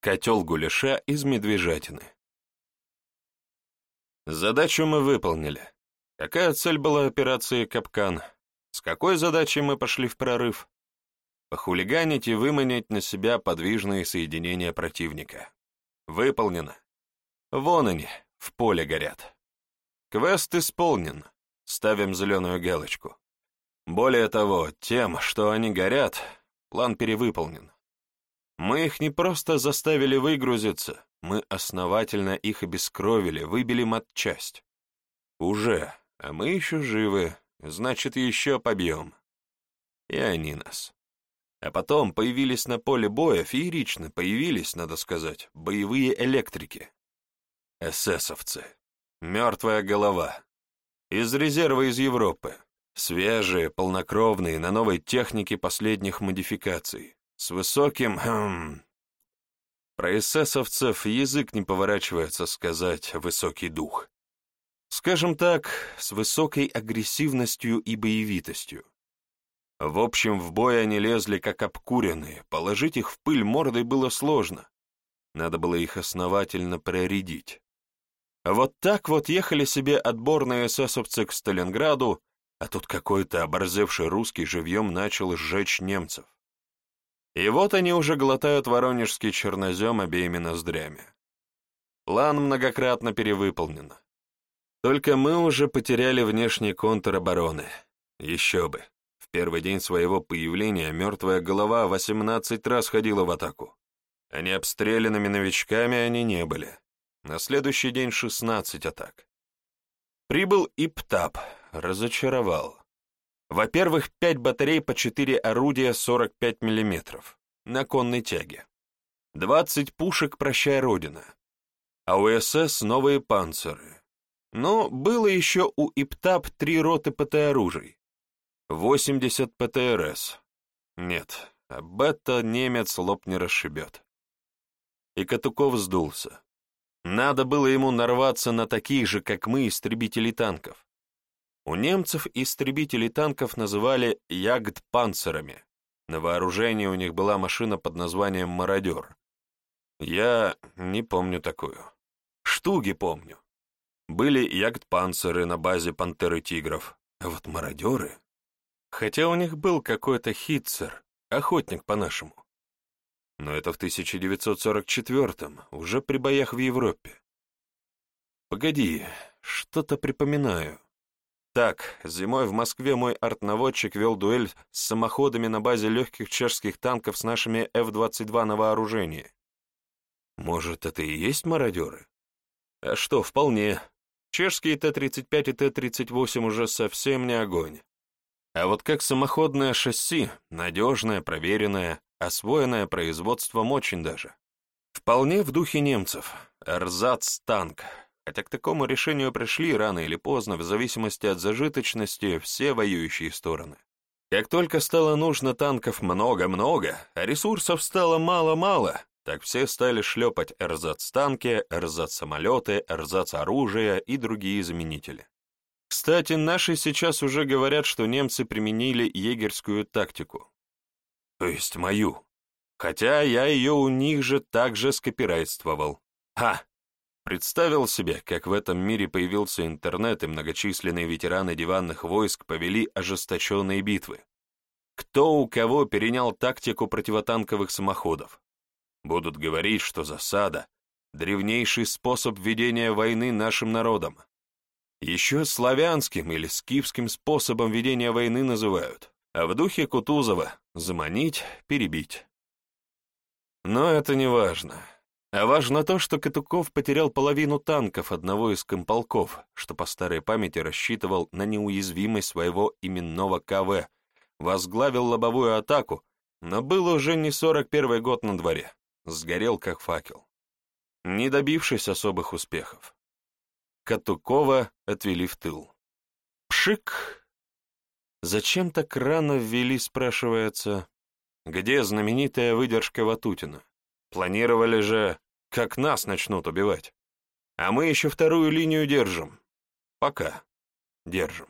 котел гуляша из медвежатины. Задачу мы выполнили. Какая цель была операции «Капкан»? С какой задачей мы пошли в прорыв? Похулиганить и выманить на себя подвижные соединения противника. Выполнено. Вон они, в поле горят. Квест исполнен. Ставим зеленую галочку. Более того, тем, что они горят, план перевыполнен. Мы их не просто заставили выгрузиться, мы основательно их обескровили, выбили матчасть. Уже, а мы еще живы, значит, еще побьем. И они нас. А потом появились на поле боя, феерично появились, надо сказать, боевые электрики. Эсэсовцы. Мертвая голова. Из резерва из Европы. Свежие, полнокровные, на новой технике последних модификаций с высоким... Хм, про эсэсовцев язык не поворачивается сказать «высокий дух». Скажем так, с высокой агрессивностью и боевитостью. В общем, в бой они лезли как обкуренные, положить их в пыль мордой было сложно. Надо было их основательно прорядить. Вот так вот ехали себе отборные эсэсовцы к Сталинграду, а тут какой-то оборзевший русский живьем начал сжечь немцев. И вот они уже глотают воронежский чернозем обеими ноздрями. План многократно перевыполнен. Только мы уже потеряли внешний контур обороны. Еще бы. В первый день своего появления мертвая голова 18 раз ходила в атаку. Они обстрелянными новичками они не были. На следующий день 16 атак. Прибыл и ПТАП, разочаровал. Во-первых, 5 батарей по 4 орудия 45 мм на конной тяге. 20 пушек «Прощай, Родина». А у СС новые панциры. Но было еще у ИПТАП три роты ПТ-оружий. 80 ПТРС. Нет, об это немец лоб не расшибет. И Катуков сдулся. Надо было ему нарваться на таких же, как мы, истребителей танков. У немцев истребители танков называли ягдпанцерами. На вооружении у них была машина под названием «Мародер». Я не помню такую. Штуги помню. Были ягдпанцеры на базе «Пантеры тигров». А вот «Мародеры»... Хотя у них был какой-то хитцер, охотник по-нашему. Но это в 1944-м, уже при боях в Европе. Погоди, что-то припоминаю. Так, зимой в Москве мой артноводчик вел дуэль с самоходами на базе легких чешских танков с нашими F-22 на вооружении. Может, это и есть мародеры? А что, вполне. Чешские Т-35 и Т-38 уже совсем не огонь. А вот как самоходное шасси, надежное, проверенное, освоенное производством очень даже. Вполне в духе немцев. Эрзац-танк, хотя к такому решению пришли рано или поздно в зависимости от зажиточности все воюющие стороны. Как только стало нужно танков много-много, а ресурсов стало мало-мало, так все стали шлепать эрзац-танки, эрзац-самолеты, эрзац-оружие и другие заменители. Кстати, наши сейчас уже говорят, что немцы применили егерскую тактику. То есть мою. Хотя я ее у них же также скопирайствовал. Ха! Представил себе, как в этом мире появился интернет, и многочисленные ветераны диванных войск повели ожесточенные битвы. Кто у кого перенял тактику противотанковых самоходов? Будут говорить, что засада — древнейший способ ведения войны нашим народом. Еще славянским или скифским способом ведения войны называют, а в духе Кутузова — заманить, перебить. Но это не важно. А важно то, что Катуков потерял половину танков одного из комполков, что по старой памяти рассчитывал на неуязвимость своего именного КВ, возглавил лобовую атаку, но был уже не 41 год на дворе, сгорел как факел, не добившись особых успехов. Катукова отвели в тыл. Пшик! Зачем так рано ввели, спрашивается? Где знаменитая выдержка Ватутина? Планировали же, как нас начнут убивать. А мы еще вторую линию держим. Пока держим.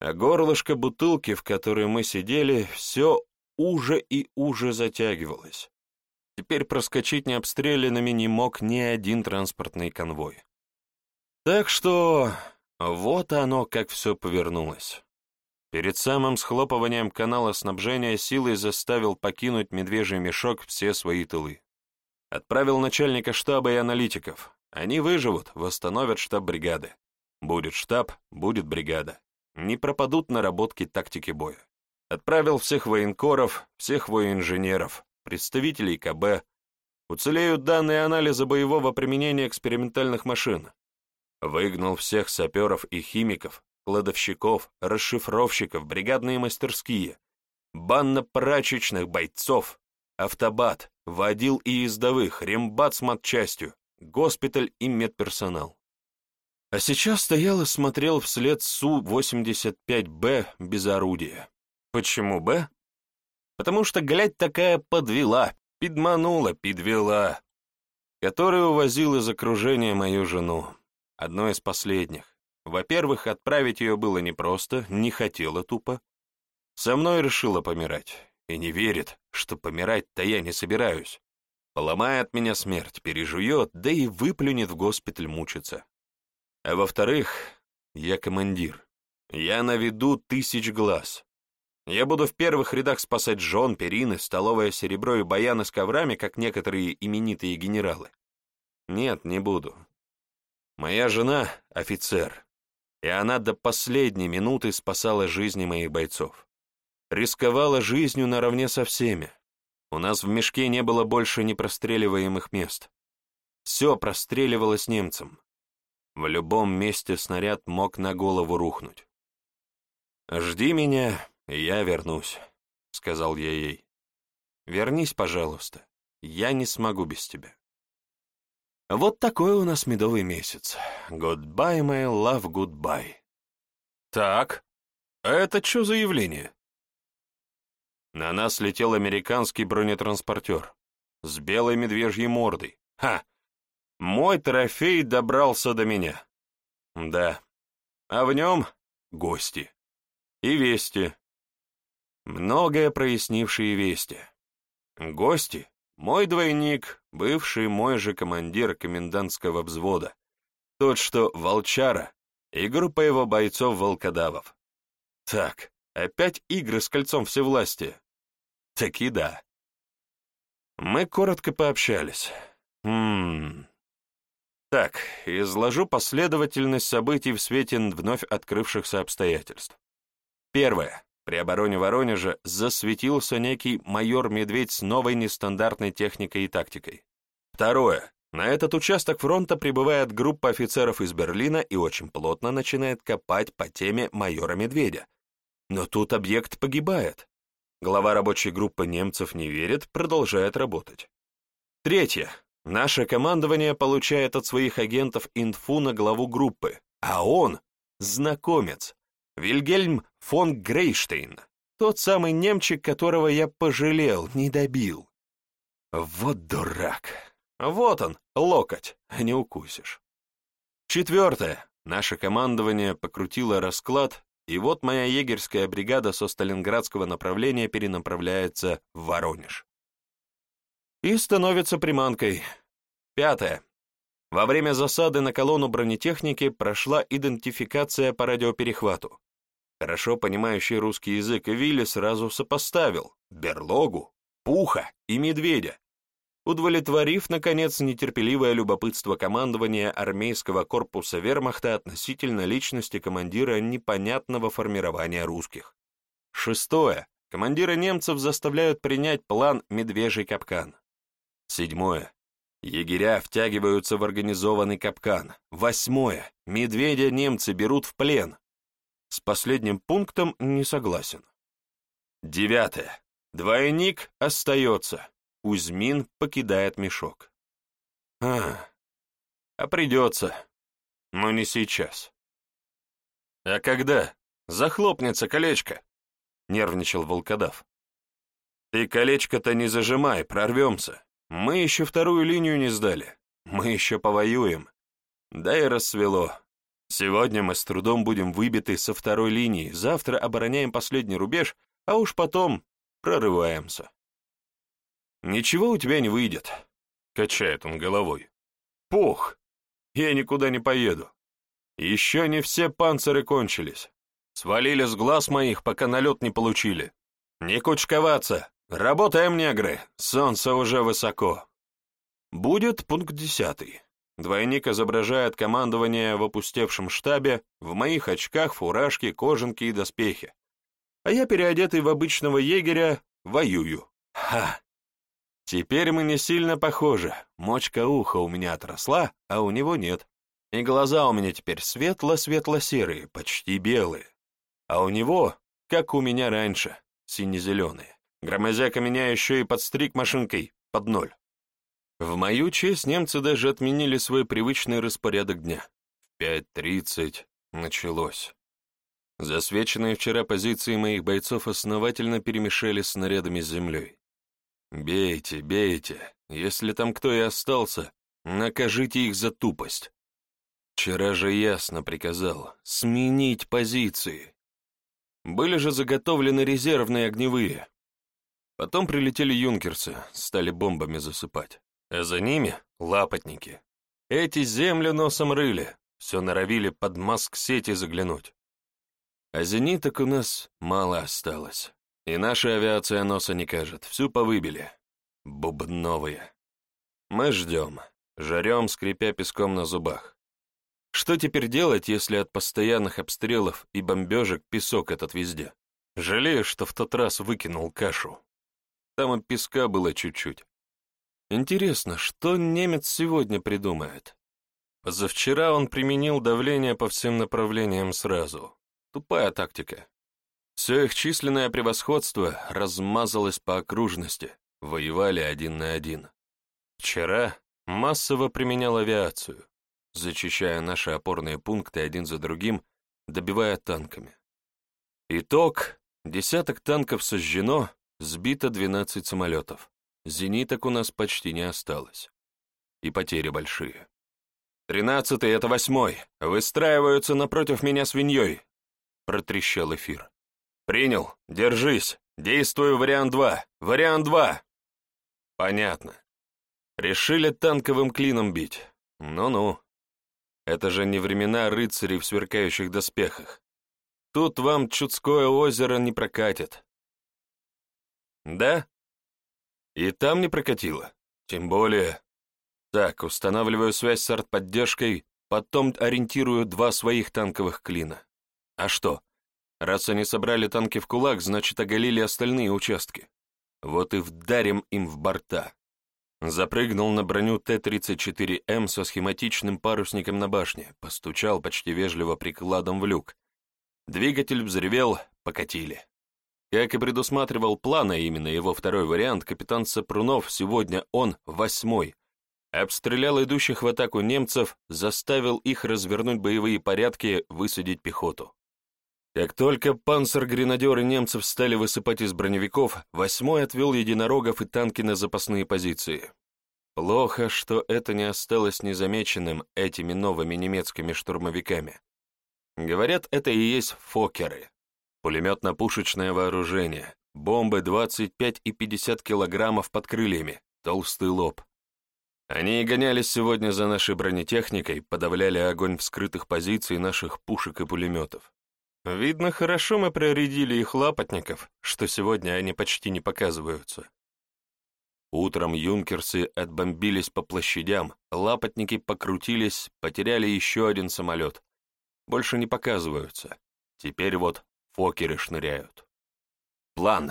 А горлышко бутылки, в которой мы сидели, все уже и уже затягивалось. Теперь проскочить необстрелянными не мог ни один транспортный конвой. Так что вот оно, как все повернулось. Перед самым схлопыванием канала снабжения силой заставил покинуть медвежий мешок все свои тылы. Отправил начальника штаба и аналитиков. Они выживут, восстановят штаб бригады. Будет штаб, будет бригада. Не пропадут наработки тактики боя. Отправил всех военкоров, всех воинженеров, представителей КБ. Уцелеют данные анализа боевого применения экспериментальных машин. Выгнал всех саперов и химиков, кладовщиков, расшифровщиков, бригадные мастерские, банно-прачечных бойцов, автобат, водил и ездовых, рембат с матчастью, госпиталь и медперсонал. А сейчас стоял и смотрел вслед Су-85Б без орудия. Почему Б? Потому что, глядь, такая подвела, пидманула, подвела, которая увозила из окружения мою жену, одной из последних. Во-первых, отправить ее было непросто, не хотела тупо. Со мной решила помирать. И не верит, что помирать-то я не собираюсь. Поломает меня смерть, пережует, да и выплюнет в госпиталь мучиться. А во-вторых, я командир. Я наведу тысяч глаз. Я буду в первых рядах спасать жен, перины, столовое серебро и баяны с коврами, как некоторые именитые генералы. Нет, не буду. Моя жена — офицер и она до последней минуты спасала жизни моих бойцов. Рисковала жизнью наравне со всеми. У нас в мешке не было больше непростреливаемых мест. Все простреливалось немцам. В любом месте снаряд мог на голову рухнуть. «Жди меня, я вернусь», — сказал я ей. «Вернись, пожалуйста. Я не смогу без тебя». Вот такой у нас медовый месяц. Goodbye, my love, goodbye. Так, это что за явление? На нас летел американский бронетранспортер с белой медвежьей мордой. Ха! Мой трофей добрался до меня. Да. А в нем гости. И вести. Многое прояснившие вести. Гости — мой двойник, бывший мой же командир комендантского взвода, тот, что волчара, и группа его бойцов-волкодавов. Так, опять игры с кольцом всевластия. Таки да. Мы коротко пообщались. Хм... Так, изложу последовательность событий в свете вновь открывшихся обстоятельств. Первое. При обороне Воронежа засветился некий майор Медведь с новой нестандартной техникой и тактикой. Второе. На этот участок фронта прибывает группа офицеров из Берлина и очень плотно начинает копать по теме майора Медведя. Но тут объект погибает. Глава рабочей группы немцев не верит, продолжает работать. Третье. Наше командование получает от своих агентов инфу на главу группы, а он — знакомец. Вильгельм фон Грейштейн, тот самый немчик, которого я пожалел, не добил. Вот дурак. Вот он, локоть, не укусишь. Четвертое. Наше командование покрутило расклад, и вот моя егерская бригада со сталинградского направления перенаправляется в Воронеж. И становится приманкой. Пятое. Во время засады на колонну бронетехники прошла идентификация по радиоперехвату хорошо понимающий русский язык, и Вилли сразу сопоставил берлогу, пуха и медведя, удовлетворив, наконец, нетерпеливое любопытство командования армейского корпуса вермахта относительно личности командира непонятного формирования русских. Шестое. Командиры немцев заставляют принять план «Медвежий капкан». Седьмое. Егеря втягиваются в организованный капкан. Восьмое. Медведя немцы берут в плен. С последним пунктом не согласен. Девятое. Двойник остается. Кузьмин покидает мешок. А, а придется. Но не сейчас. А когда? Захлопнется колечко. Нервничал волкодав. Ты колечко-то не зажимай, прорвемся. Мы еще вторую линию не сдали. Мы еще повоюем. Да и рассвело. Сегодня мы с трудом будем выбиты со второй линии, завтра обороняем последний рубеж, а уж потом прорываемся. Ничего у тебя не выйдет, — качает он головой. Пух! Я никуда не поеду. Еще не все панциры кончились. Свалили с глаз моих, пока налет не получили. Не кучковаться! Работаем, негры! Солнце уже высоко. Будет пункт десятый. Двойник изображает командование в опустевшем штабе, в моих очках, фуражке, кожанке и доспехе. А я, переодетый в обычного егеря, воюю. Ха! Теперь мы не сильно похожи. Мочка уха у меня отросла, а у него нет. И глаза у меня теперь светло-светло-серые, почти белые. А у него, как у меня раньше, сине-зеленые. Громозяка меня еще и подстриг машинкой под ноль. В мою честь немцы даже отменили свой привычный распорядок дня. В 5.30 началось. Засвеченные вчера позиции моих бойцов основательно перемешали снарядами с землей. «Бейте, бейте. Если там кто и остался, накажите их за тупость. Вчера же ясно приказал сменить позиции. Были же заготовлены резервные огневые. Потом прилетели юнкерсы, стали бомбами засыпать. А за ними — лапотники. Эти землю носом рыли, все норовили под маск сети заглянуть. А зениток у нас мало осталось. И наша авиация носа не кажет, всю повыбили. Бубновые. Мы ждем, жарем, скрипя песком на зубах. Что теперь делать, если от постоянных обстрелов и бомбежек песок этот везде? Жалею, что в тот раз выкинул кашу. Там и песка было чуть-чуть. Интересно, что немец сегодня придумает? Позавчера он применил давление по всем направлениям сразу. Тупая тактика. Все их численное превосходство размазалось по окружности, воевали один на один. Вчера массово применял авиацию, зачищая наши опорные пункты один за другим, добивая танками. Итог — десяток танков сожжено, сбито 12 самолетов. Зениток у нас почти не осталось. И потери большие. «Тринадцатый — это восьмой. Выстраиваются напротив меня свиньей!» Протрещал эфир. «Принял. Держись. Действую вариант два. Вариант два!» «Понятно. Решили танковым клином бить. Ну-ну. Это же не времена рыцарей в сверкающих доспехах. Тут вам Чудское озеро не прокатит». «Да?» И там не прокатило. Тем более... Так, устанавливаю связь с артподдержкой, потом ориентирую два своих танковых клина. А что? Раз они собрали танки в кулак, значит, оголили остальные участки. Вот и вдарим им в борта. Запрыгнул на броню Т-34М со схематичным парусником на башне, постучал почти вежливо прикладом в люк. Двигатель взревел, покатили. Как и предусматривал план, а именно его второй вариант, капитан Сапрунов, сегодня он, восьмой, обстрелял идущих в атаку немцев, заставил их развернуть боевые порядки, высадить пехоту. Как только панцергренадеры немцев стали высыпать из броневиков, восьмой отвел единорогов и танки на запасные позиции. Плохо, что это не осталось незамеченным этими новыми немецкими штурмовиками. Говорят, это и есть фокеры пулеметно-пушечное вооружение, бомбы 25 и 50 килограммов под крыльями, толстый лоб. Они гонялись сегодня за нашей бронетехникой, подавляли огонь вскрытых позиций наших пушек и пулеметов. Видно, хорошо мы прорядили их лапотников, что сегодня они почти не показываются. Утром юнкерсы отбомбились по площадям, лапотники покрутились, потеряли еще один самолет. Больше не показываются. Теперь вот Фокеры шныряют. План.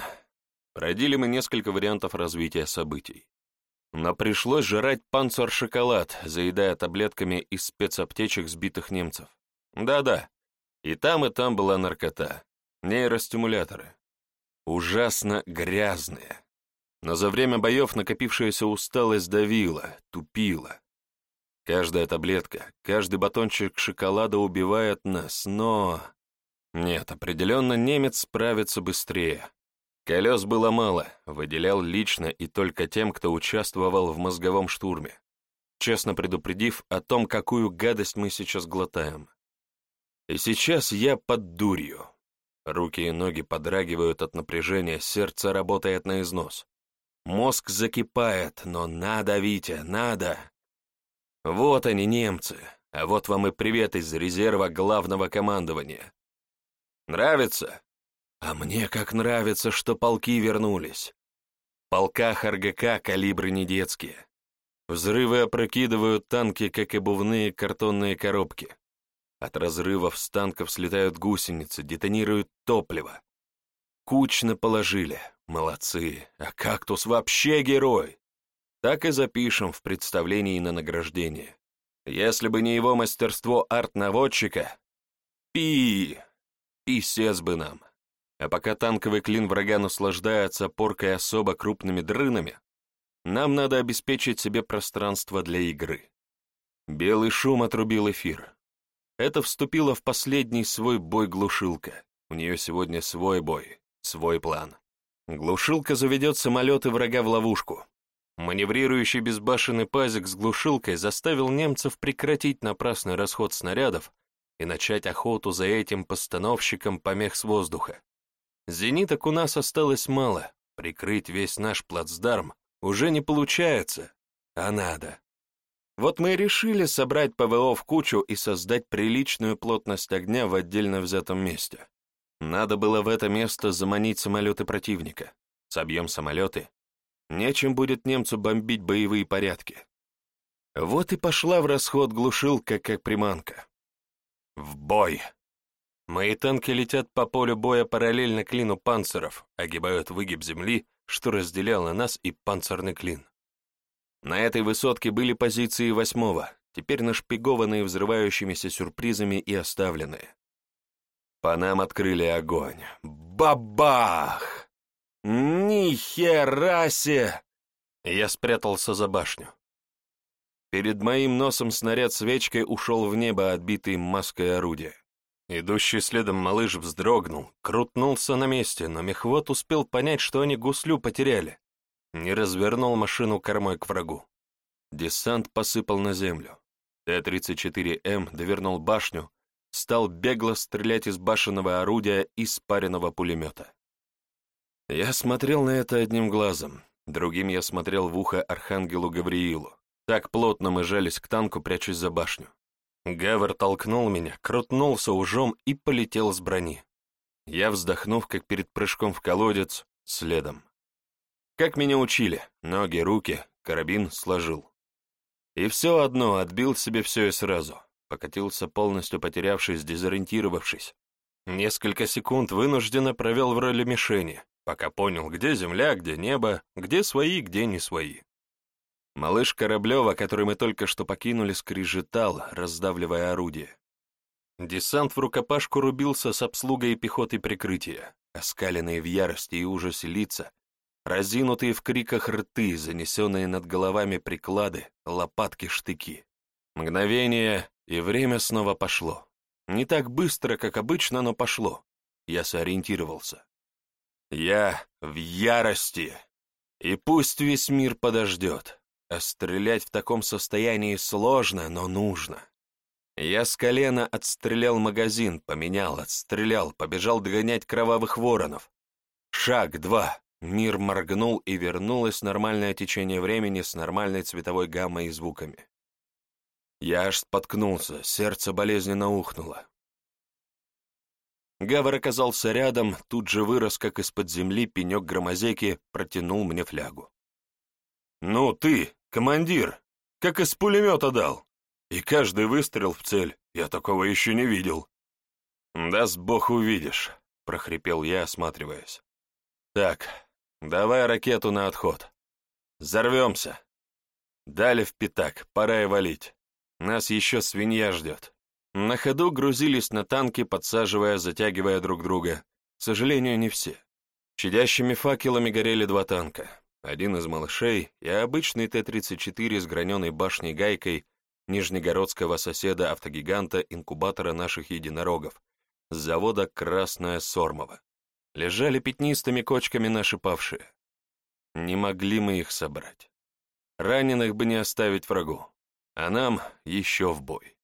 Родили мы несколько вариантов развития событий. Но пришлось жрать панцир-шоколад, заедая таблетками из спецаптечек сбитых немцев. Да-да, и там, и там была наркота. Нейростимуляторы. Ужасно грязные. Но за время боев накопившаяся усталость давила, тупила. Каждая таблетка, каждый батончик шоколада убивает нас, но... Нет, определенно немец справится быстрее. Колес было мало, выделял лично и только тем, кто участвовал в мозговом штурме, честно предупредив о том, какую гадость мы сейчас глотаем. И сейчас я под дурью. Руки и ноги подрагивают от напряжения, сердце работает на износ. Мозг закипает, но надо, Витя, надо. Вот они, немцы, а вот вам и привет из резерва главного командования. Нравится? А мне как нравится, что полки вернулись. В полках РГК калибры не детские. Взрывы опрокидывают танки, как обувные картонные коробки. От разрывов с танков слетают гусеницы, детонируют топливо. Кучно положили. Молодцы. А кактус вообще герой. Так и запишем в представлении на награждение. Если бы не его мастерство арт-наводчика... Пи! и исчез бы нам. А пока танковый клин врага наслаждается поркой особо крупными дрынами, нам надо обеспечить себе пространство для игры. Белый шум отрубил эфир. Это вступило в последний свой бой глушилка. У нее сегодня свой бой, свой план. Глушилка заведет самолеты врага в ловушку. Маневрирующий безбашенный пазик с глушилкой заставил немцев прекратить напрасный расход снарядов и начать охоту за этим постановщиком помех с воздуха. Зениток у нас осталось мало, прикрыть весь наш плацдарм уже не получается, а надо. Вот мы и решили собрать ПВО в кучу и создать приличную плотность огня в отдельно взятом месте. Надо было в это место заманить самолеты противника. Собьем самолеты. Нечем будет немцу бомбить боевые порядки. Вот и пошла в расход глушилка, как приманка. В бой! Мои танки летят по полю боя параллельно клину панциров, огибают выгиб земли, что разделяло нас и панцирный клин. На этой высотке были позиции восьмого, теперь нашпигованные взрывающимися сюрпризами и оставленные. По нам открыли огонь. Бабах! Нихера себе! Я спрятался за башню. Перед моим носом снаряд свечкой ушел в небо, отбитый маской орудия. Идущий следом малыш вздрогнул, крутнулся на месте, но мехвод успел понять, что они гуслю потеряли. Не развернул машину кормой к врагу. Десант посыпал на землю. Т-34М довернул башню, стал бегло стрелять из башенного орудия и спаренного пулемета. Я смотрел на это одним глазом, другим я смотрел в ухо Архангелу Гавриилу. Так плотно мы жались к танку, прячусь за башню. Гавр толкнул меня, крутнулся ужом и полетел с брони. Я, вздохнув, как перед прыжком в колодец, следом. Как меня учили, ноги, руки, карабин сложил. И все одно отбил себе все и сразу. Покатился полностью потерявшись, дезориентировавшись. Несколько секунд вынужденно провел в роли мишени, пока понял, где земля, где небо, где свои, где не свои. Малыш Кораблева, который мы только что покинули, скрежетал, раздавливая орудие. Десант в рукопашку рубился с обслугой пехоты прикрытия, оскаленные в ярости и ужасе лица, разинутые в криках рты, занесенные над головами приклады, лопатки, штыки. Мгновение, и время снова пошло. Не так быстро, как обычно, но пошло. Я сориентировался. Я в ярости. И пусть весь мир подождет. А стрелять в таком состоянии сложно, но нужно. Я с колена отстрелял магазин, поменял, отстрелял, побежал догонять кровавых воронов. Шаг два. Мир моргнул и вернулось нормальное течение времени с нормальной цветовой гаммой и звуками. Я аж споткнулся, сердце болезненно ухнуло. Гавр оказался рядом, тут же вырос, как из-под земли, пенек громозеки протянул мне флягу. «Ну ты!» «Командир, как из пулемета дал!» И каждый выстрел в цель. Я такого еще не видел. «Даст бог увидишь», — прохрипел я, осматриваясь. «Так, давай ракету на отход. Взорвемся. Дали в пятак, пора и валить. Нас еще свинья ждет». На ходу грузились на танки, подсаживая, затягивая друг друга. К сожалению, не все. Чадящими факелами горели два танка. Один из малышей, я обычный Т-34 с граненой башней гайкой нижнегородского соседа автогиганта инкубатора наших единорогов с завода «Красная Сормова». Лежали пятнистыми кочками наши павшие. Не могли мы их собрать. Раненых бы не оставить врагу, а нам еще в бой.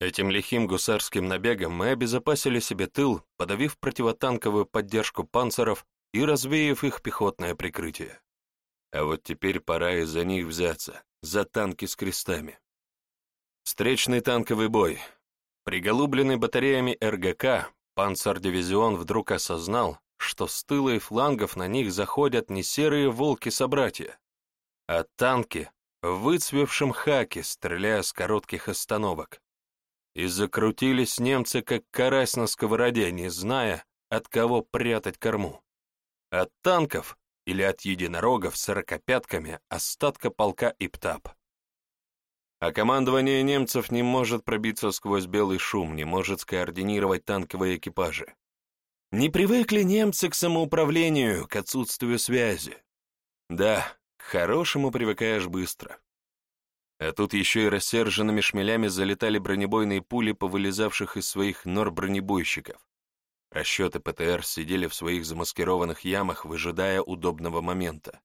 Этим лихим гусарским набегом мы обезопасили себе тыл, подавив противотанковую поддержку панцеров и развеяв их пехотное прикрытие. А вот теперь пора и за них взяться, за танки с крестами. Встречный танковый бой. Приголубленный батареями РГК, панцердивизион вдруг осознал, что с тыла и флангов на них заходят не серые волки-собратья, а танки в выцвевшем хаке, стреляя с коротких остановок. И закрутились немцы, как карась на сковороде, не зная, от кого прятать корму. От танков или от единорогов сорокопятками остатка полка Иптап. А командование немцев не может пробиться сквозь белый шум, не может скоординировать танковые экипажи. Не привыкли немцы к самоуправлению, к отсутствию связи. Да, к хорошему привыкаешь быстро. А тут еще и рассерженными шмелями залетали бронебойные пули повылезавших из своих нор бронебойщиков. Расчеты ПТР сидели в своих замаскированных ямах, выжидая удобного момента.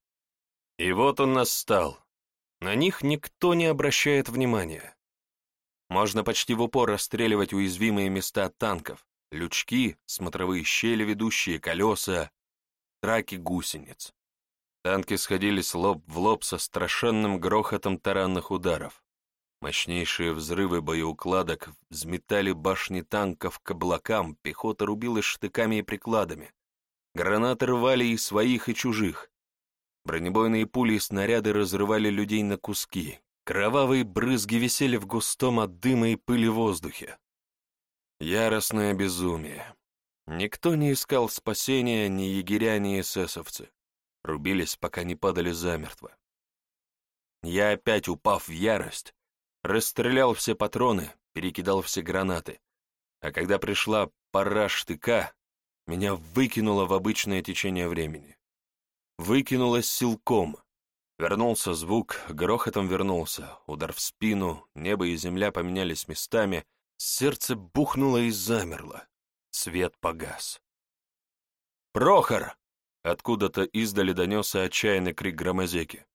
И вот он настал. На них никто не обращает внимания. Можно почти в упор расстреливать уязвимые места танков, лючки, смотровые щели, ведущие колеса, траки гусениц. Танки сходились лоб в лоб со страшенным грохотом таранных ударов. Мощнейшие взрывы боеукладок взметали башни танков к облакам, пехота рубилась штыками и прикладами. Гранаты рвали и своих, и чужих. Бронебойные пули и снаряды разрывали людей на куски. Кровавые брызги висели в густом от дыма и пыли воздухе. Яростное безумие. Никто не искал спасения, ни егеря, ни эсэсовцы. Рубились, пока не падали замертво. Я опять, упав в ярость, расстрелял все патроны, перекидал все гранаты. А когда пришла пора штыка, меня выкинуло в обычное течение времени. Выкинуло силком. Вернулся звук, грохотом вернулся, удар в спину, небо и земля поменялись местами, сердце бухнуло и замерло. Свет погас. «Прохор!» — откуда-то издали донесся отчаянный крик громозеки.